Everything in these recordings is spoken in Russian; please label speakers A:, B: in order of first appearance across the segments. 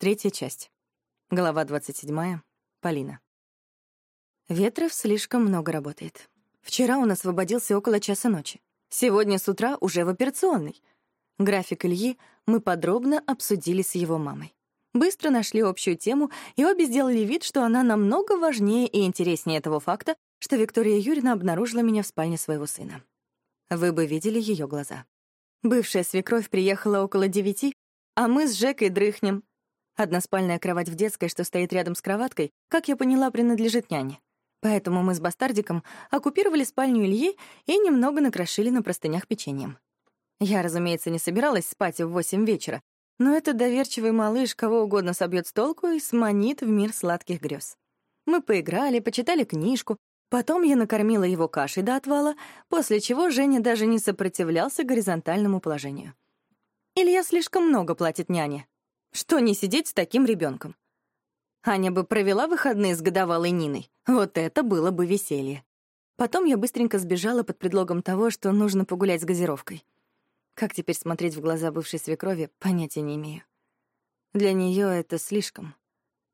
A: Третья часть. Глава 27. Полина. Ветров слишком много работает. Вчера он освободился около часа ночи. Сегодня с утра уже в операционной. График Ильи мы подробно обсудили с его мамой. Быстро нашли общую тему, и обе сделали вид, что она намного важнее и интереснее того факта, что Виктория Юрьевна обнаружила меня в спальне своего сына. Вы бы видели ее глаза. Бывшая свекровь приехала около девяти, а мы с Жекой дрыхнем, Односпальная кровать в детской, что стоит рядом с кроваткой, как я поняла, принадлежит няне. Поэтому мы с бастардиком оккупировали спальню Ильи и немного накрошили на простынях печеньем. Я, разумеется, не собиралась спать в восемь вечера, но этот доверчивый малыш кого угодно собьет с толку и сманит в мир сладких грез. Мы поиграли, почитали книжку, потом я накормила его кашей до отвала, после чего Женя даже не сопротивлялся горизонтальному положению. Илья слишком много платит няне, что не сидеть с таким ребенком? Аня бы провела выходные с годовалой Ниной. Вот это было бы веселье. Потом я быстренько сбежала под предлогом того, что нужно погулять с газировкой. Как теперь смотреть в глаза бывшей свекрови, понятия не имею. Для нее это слишком.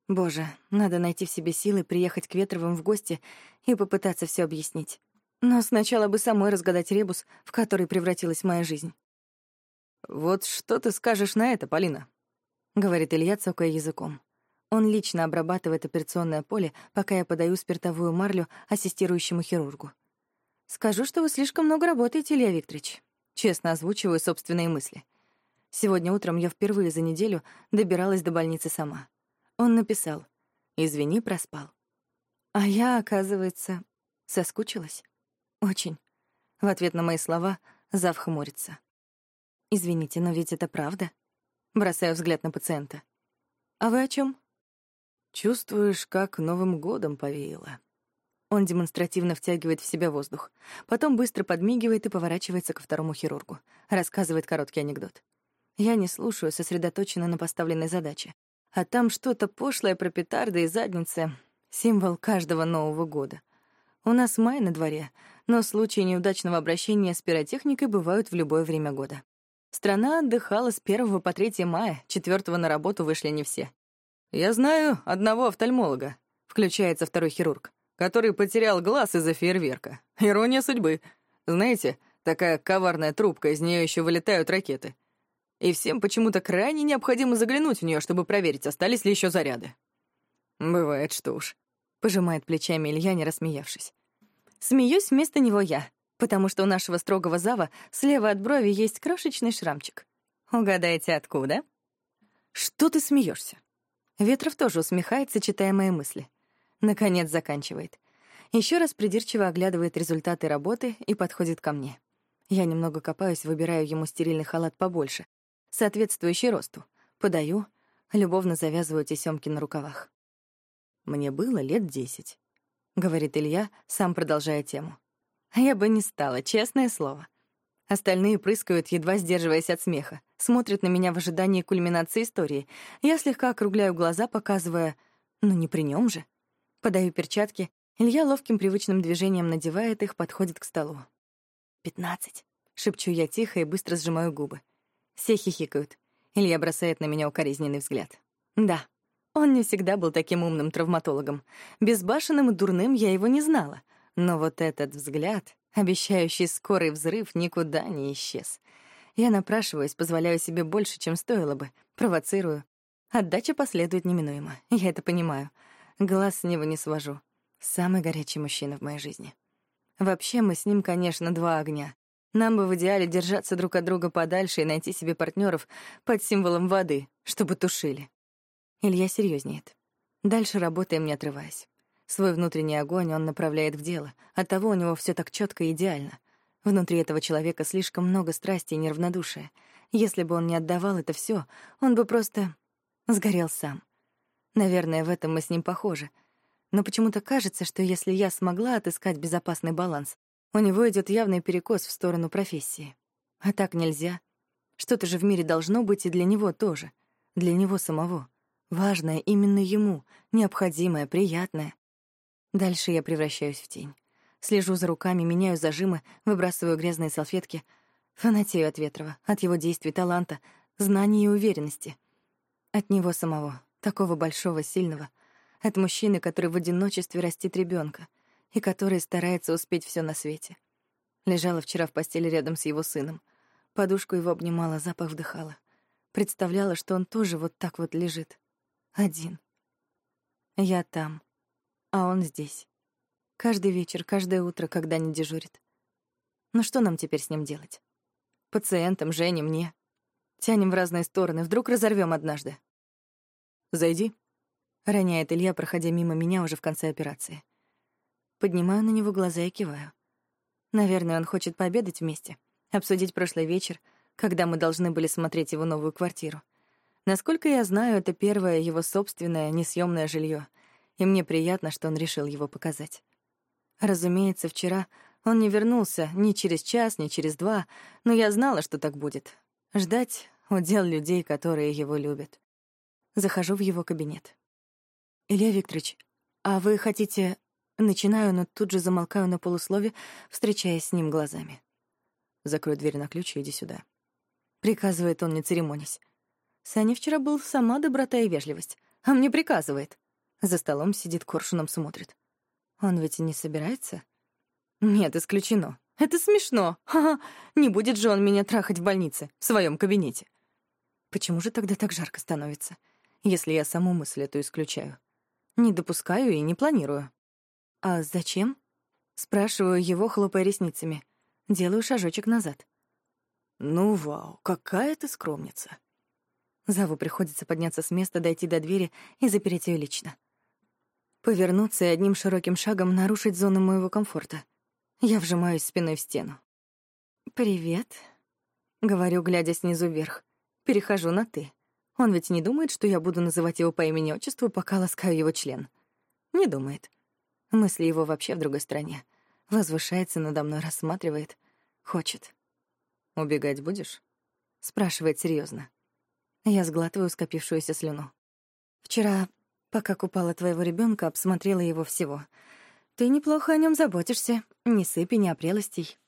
A: Боже, надо найти в себе силы приехать к Ветровым в гости и попытаться все объяснить. Но сначала бы самой разгадать ребус, в который превратилась моя жизнь.
B: «Вот что ты скажешь на это, Полина?»
A: — говорит Илья, цокая языком. Он лично обрабатывает операционное поле, пока я подаю спиртовую марлю ассистирующему хирургу. «Скажу, что вы слишком много работаете, Илья Викторович». Честно озвучиваю собственные мысли. Сегодня утром я впервые за неделю добиралась до больницы сама. Он написал «Извини, проспал». А я, оказывается, соскучилась. Очень. В ответ на мои слова зав хмурится. «Извините, но ведь это правда?» Бросаю взгляд на пациента. «А вы о чем?
B: Чувствуешь, как Новым годом повеяло.
A: Он демонстративно втягивает в себя воздух. Потом быстро подмигивает и поворачивается ко второму хирургу. Рассказывает короткий анекдот. Я не слушаю, сосредоточена на поставленной задаче. А там что-то пошлое про петарды и задницы — символ каждого Нового года. У нас май на дворе, но случаи неудачного обращения с пиротехникой бывают в любое время года. Страна отдыхала с 1 по 3 мая, 4 на работу вышли не все.
B: «Я знаю одного офтальмолога», — включается второй хирург, который потерял глаз из-за фейерверка. Ирония судьбы. Знаете, такая коварная трубка, из нее еще вылетают ракеты. И всем почему-то крайне необходимо заглянуть в нее, чтобы проверить, остались ли еще заряды. «Бывает, что уж», — пожимает плечами Илья, не рассмеявшись.
A: Смеюсь вместо него я потому что у нашего строгого зава слева от брови есть крошечный шрамчик. Угадайте, откуда? Что ты смеешься? Ветров тоже усмехается, читая мои мысли. Наконец заканчивает. Еще раз придирчиво оглядывает результаты работы и подходит ко мне. Я немного копаюсь, выбираю ему стерильный халат побольше, соответствующий росту. Подаю, любовно завязываю тесёмки на рукавах.
B: «Мне было лет десять», — говорит Илья, сам продолжая тему.
A: Я бы не стала, честное слово. Остальные прыскают, едва сдерживаясь от смеха, смотрят на меня в ожидании кульминации истории. Я слегка округляю глаза, показывая «ну не при нем же». Подаю перчатки, Илья ловким привычным движением надевает их, подходит к столу. «Пятнадцать», — шепчу я тихо и быстро сжимаю губы. Все хихикают. Илья бросает на меня укоризненный взгляд. Да, он не всегда был таким умным травматологом. Безбашенным и дурным я его не знала — но вот этот взгляд, обещающий скорый взрыв, никуда не исчез. Я напрашиваюсь, позволяю себе больше, чем стоило бы, провоцирую. Отдача последует неминуемо, я это понимаю. Глаз с него не свожу. Самый горячий мужчина в моей жизни. Вообще мы с ним, конечно, два огня. Нам бы в идеале держаться друг от друга подальше и найти себе партнеров под символом воды, чтобы тушили. Илья серьезнеет. Дальше работаем, не отрываясь. Свой внутренний огонь он направляет в дело, оттого у него все так четко и идеально. Внутри этого человека слишком много страсти и неравнодушия. Если бы он не отдавал это все, он бы просто сгорел сам. Наверное, в этом мы с ним похожи. Но почему-то кажется, что если я смогла отыскать безопасный баланс, у него идет явный перекос в сторону профессии. А так нельзя. Что-то же в мире должно быть и для него тоже. Для него самого. Важное именно ему, необходимое, приятное. Дальше я превращаюсь в тень. Слежу за руками, меняю зажимы, выбрасываю грязные салфетки. Фанатею от Ветрова, от его действий, таланта, знаний и уверенности. От него самого, такого большого, сильного. От мужчины, который в одиночестве растит ребенка и который старается успеть все на свете. Лежала вчера в постели рядом с его сыном. Подушку его обнимала, запах вдыхала. Представляла, что он тоже вот так вот лежит. Один. Я там, а он здесь. Каждый вечер, каждое утро, когда не дежурит. Ну что нам теперь с ним делать? Пациентам, Жене, мне. Тянем в разные стороны, вдруг разорвем однажды.
B: «Зайди», —
A: роняет Илья, проходя мимо меня уже в конце операции. Поднимаю на него глаза и киваю. Наверное, он хочет пообедать вместе, обсудить прошлый вечер, когда мы должны были смотреть его новую квартиру. Насколько я знаю, это первое его собственное несъемное жилье, и мне приятно, что он решил его показать. Разумеется, вчера он не вернулся ни через час, ни через два, но я знала, что так будет. Ждать — удел людей, которые его любят. Захожу в его кабинет. «Илья Викторович, а вы хотите...» Начинаю, но тут же замолкаю на полуслове, встречаясь с ним глазами.
B: «Закрой дверь на ключ и иди сюда».
A: Приказывает он, не церемонясь. Саня вчера был сама доброта и вежливость, а мне приказывает. За столом сидит, коршуном смотрит. Он ведь и не собирается? Нет, исключено. Это смешно. Ха-ха. Не будет же он меня трахать в больнице, в своем кабинете. Почему же тогда так жарко становится, если я саму мысль эту исключаю? Не допускаю и не планирую. А зачем? Спрашиваю его, хлопая ресницами. Делаю шажочек назад.
B: Ну, вау, какая ты скромница.
A: Заву приходится подняться с места, дойти до двери и запереть ее лично. Повернуться и одним широким шагом нарушить зону моего комфорта — я вжимаюсь спиной в стену. «Привет», — говорю, глядя снизу вверх. Перехожу на «ты». Он ведь не думает, что я буду называть его по имени-отчеству, пока ласкаю его член. Не думает. Мысли его вообще в другой стране. Возвышается надо мной, рассматривает. Хочет.
B: «Убегать будешь?»
A: — спрашивает серьезно. Я сглатываю скопившуюся слюну. Вчера, пока купала твоего ребенка, обсмотрела его всего — ты неплохо о нем заботишься. Ни сыпи, ни опрелостей.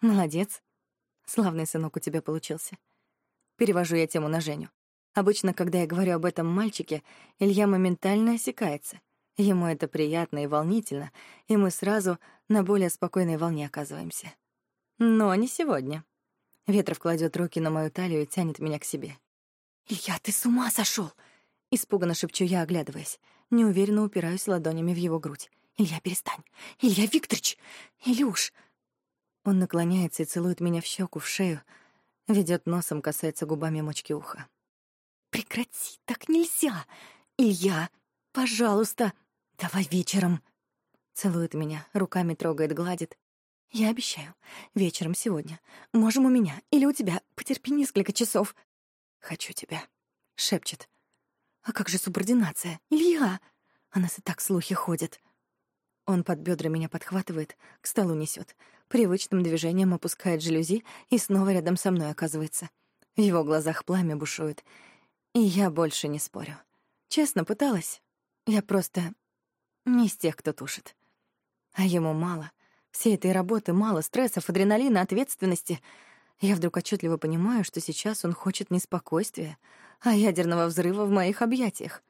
A: Молодец. Славный сынок у тебя получился. Перевожу я тему на Женю. Обычно, когда я говорю об этом мальчике, Илья моментально осекается. Ему это приятно и волнительно, и мы сразу на более спокойной волне оказываемся. Но не сегодня. Ветров кладет руки на мою талию и тянет меня к себе. «Илья, ты с ума сошел! Испуганно шепчу я, оглядываясь. Неуверенно упираюсь ладонями в его грудь. «Илья, перестань! Илья Викторович! Илюш!» Он наклоняется и целует меня в щеку, в шею, ведет носом, касается губами мочки уха. «Прекрати, так нельзя! Илья, пожалуйста, давай вечером!» Целует меня, руками трогает, гладит. «Я обещаю, вечером сегодня. Можем у меня или у тебя. Потерпи несколько часов». «Хочу тебя», — шепчет. «А как же субординация? Илья!» А нас и так слухи ходят. Он под бедра меня подхватывает, к столу несет, привычным движением опускает жалюзи и снова рядом со мной оказывается. В его глазах пламя бушует. И я больше не спорю. Честно, пыталась. Я просто не из тех, кто тушит. А ему мало. Всей этой работы мало, стрессов, адреналина, ответственности. Я вдруг отчетливо понимаю, что сейчас он хочет не спокойствия, а ядерного взрыва в моих объятиях.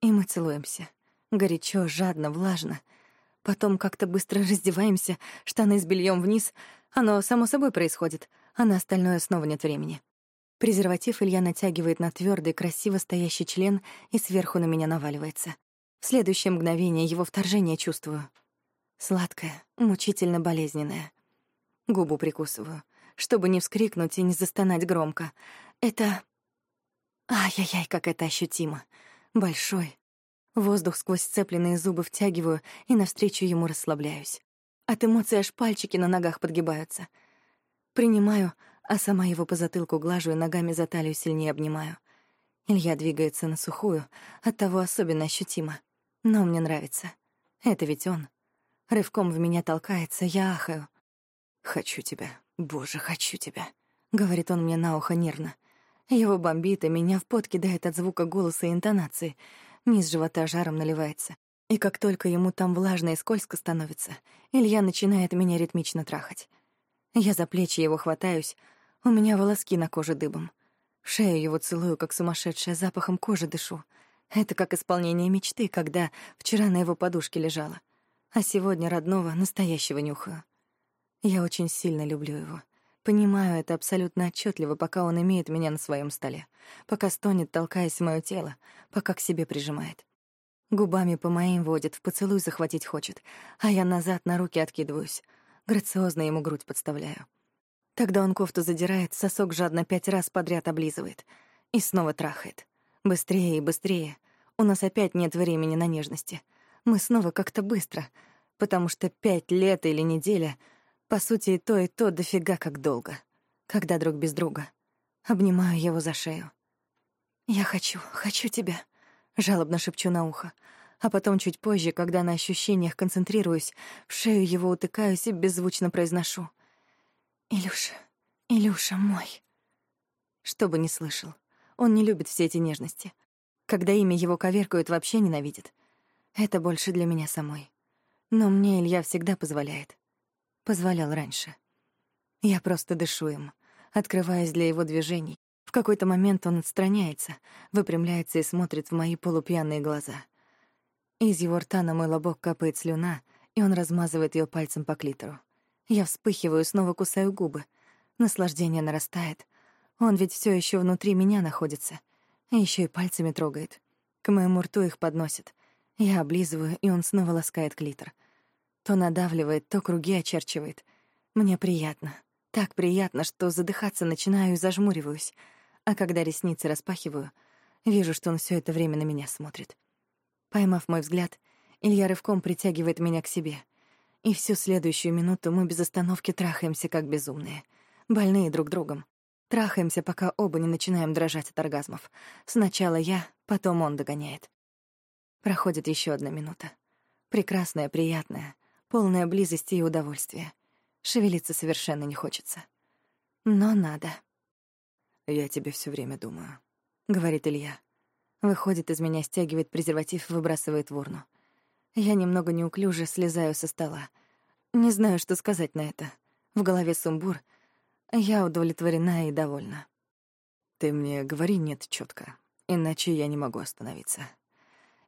A: И мы целуемся. Горячо, жадно, влажно — Потом как-то быстро раздеваемся, штаны с бельем вниз. Оно само собой происходит, а на остальное снова нет времени. Презерватив Илья натягивает на твердый, красиво стоящий член и сверху на меня наваливается. В следующее мгновение его вторжение чувствую. Сладкое, мучительно болезненное. Губу прикусываю, чтобы не вскрикнуть и не застонать громко. Это... Ай-яй-яй, как это ощутимо. Большой, Воздух сквозь сцепленные зубы втягиваю и навстречу ему расслабляюсь. От эмоций аж пальчики на ногах подгибаются. Принимаю, а сама его по затылку глажу и ногами за талию сильнее обнимаю. Илья двигается на сухую, оттого особенно ощутимо. Но мне нравится. Это ведь он. Рывком в меня толкается, я ахаю.
B: «Хочу тебя, боже, хочу тебя», —
A: говорит он мне на ухо нервно. Его бомбит, и меня в пот кидает от звука голоса и интонации — низ живота жаром наливается. И как только ему там влажно и скользко становится, Илья начинает меня ритмично трахать. Я за плечи его хватаюсь, у меня волоски на коже дыбом. Шею его целую, как сумасшедшая, запахом кожи дышу. Это как исполнение мечты, когда вчера на его подушке лежала, а сегодня родного, настоящего нюхаю. Я очень сильно люблю его. Понимаю это абсолютно отчетливо, пока он имеет меня на своем столе, пока стонет, толкаясь в моё тело, пока к себе прижимает. Губами по моим водит, в поцелуй захватить хочет, а я назад на руки откидываюсь, грациозно ему грудь подставляю. Тогда он кофту задирает, сосок жадно пять раз подряд облизывает и снова трахает. Быстрее и быстрее. У нас опять нет времени на нежности. Мы снова как-то быстро, потому что пять лет или неделя, по сути, и то, и то дофига как долго. Когда друг без друга. Обнимаю его за шею. «Я хочу, хочу тебя», — жалобно шепчу на ухо. А потом чуть позже, когда на ощущениях концентрируюсь, в шею его утыкаюсь и беззвучно произношу. «Илюша, Илюша мой». Что бы ни слышал. Он не любит все эти нежности. Когда имя его коверкают, вообще ненавидит. Это больше для меня самой. Но мне Илья всегда позволяет. Позволял раньше. Я просто дышу им, открываясь для его движений. В какой-то момент он отстраняется, выпрямляется и смотрит в мои полупьяные глаза. Из его рта на мой лобок капает слюна, и он размазывает ее пальцем по клитору. Я вспыхиваю, снова кусаю губы. Наслаждение нарастает, он ведь все еще внутри меня находится. Еще и пальцами трогает. К моему рту их подносит. Я облизываю, и он снова ласкает клитор. То надавливает, то круги очерчивает. Мне приятно. Так приятно, что задыхаться начинаю и зажмуриваюсь. А когда ресницы распахиваю, вижу, что он все это время на меня смотрит. Поймав мой взгляд, Илья рывком притягивает меня к себе. И всю следующую минуту мы без остановки трахаемся, как безумные. Больные друг другом. Трахаемся, пока оба не начинаем дрожать от оргазмов. Сначала я, потом он догоняет. Проходит еще одна минута. Прекрасная, приятная, полная близости и удовольствия. Шевелиться совершенно не хочется. Но надо.
B: «Я тебе все время думаю», —
A: говорит Илья. Выходит из меня, стягивает презерватив, выбрасывает в урну. Я немного неуклюже слезаю со стола. Не знаю, что сказать на это. В голове сумбур, я удовлетворена и довольна.
B: Ты мне говори «нет» четко, иначе я не могу остановиться.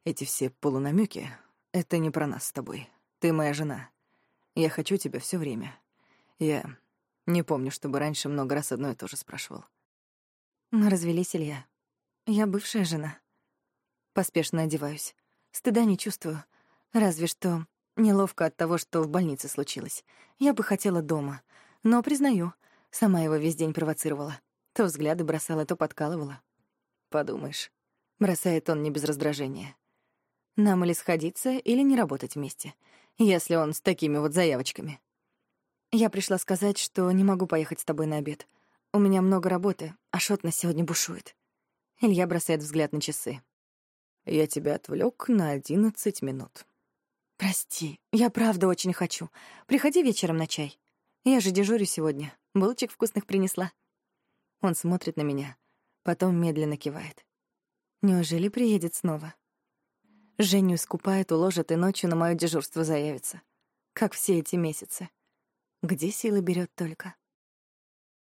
B: Эти все полунамеки — это не про нас с тобой. Ты моя жена. Я хочу тебя все время. Я не помню, чтобы раньше много раз одно и то же спрашивал.
A: Мы развелись, Илья. Я бывшая жена. Поспешно одеваюсь. Стыда не чувствую. Разве что неловко от того, что в больнице случилось. Я бы хотела дома. Но, признаю, Сама его весь день провоцировала. То взгляды бросала, то подкалывала.
B: Подумаешь.
A: Бросает он не без раздражения. Нам или сходиться, или не работать вместе, если он с такими вот заявочками. Я пришла сказать, что не могу поехать с тобой на обед. У меня много работы, а Шот на сегодня бушует. Илья бросает взгляд на часы.
B: Я тебя отвлек на одиннадцать минут.
A: Прости, я правда очень хочу. Приходи вечером на чай. Я же дежурю сегодня. Булочек вкусных принесла. Он смотрит на меня, потом медленно кивает. Неужели приедет снова? Женю искупает, уложит и ночью на моё дежурство заявится. Как все эти месяцы. Где силы берет только?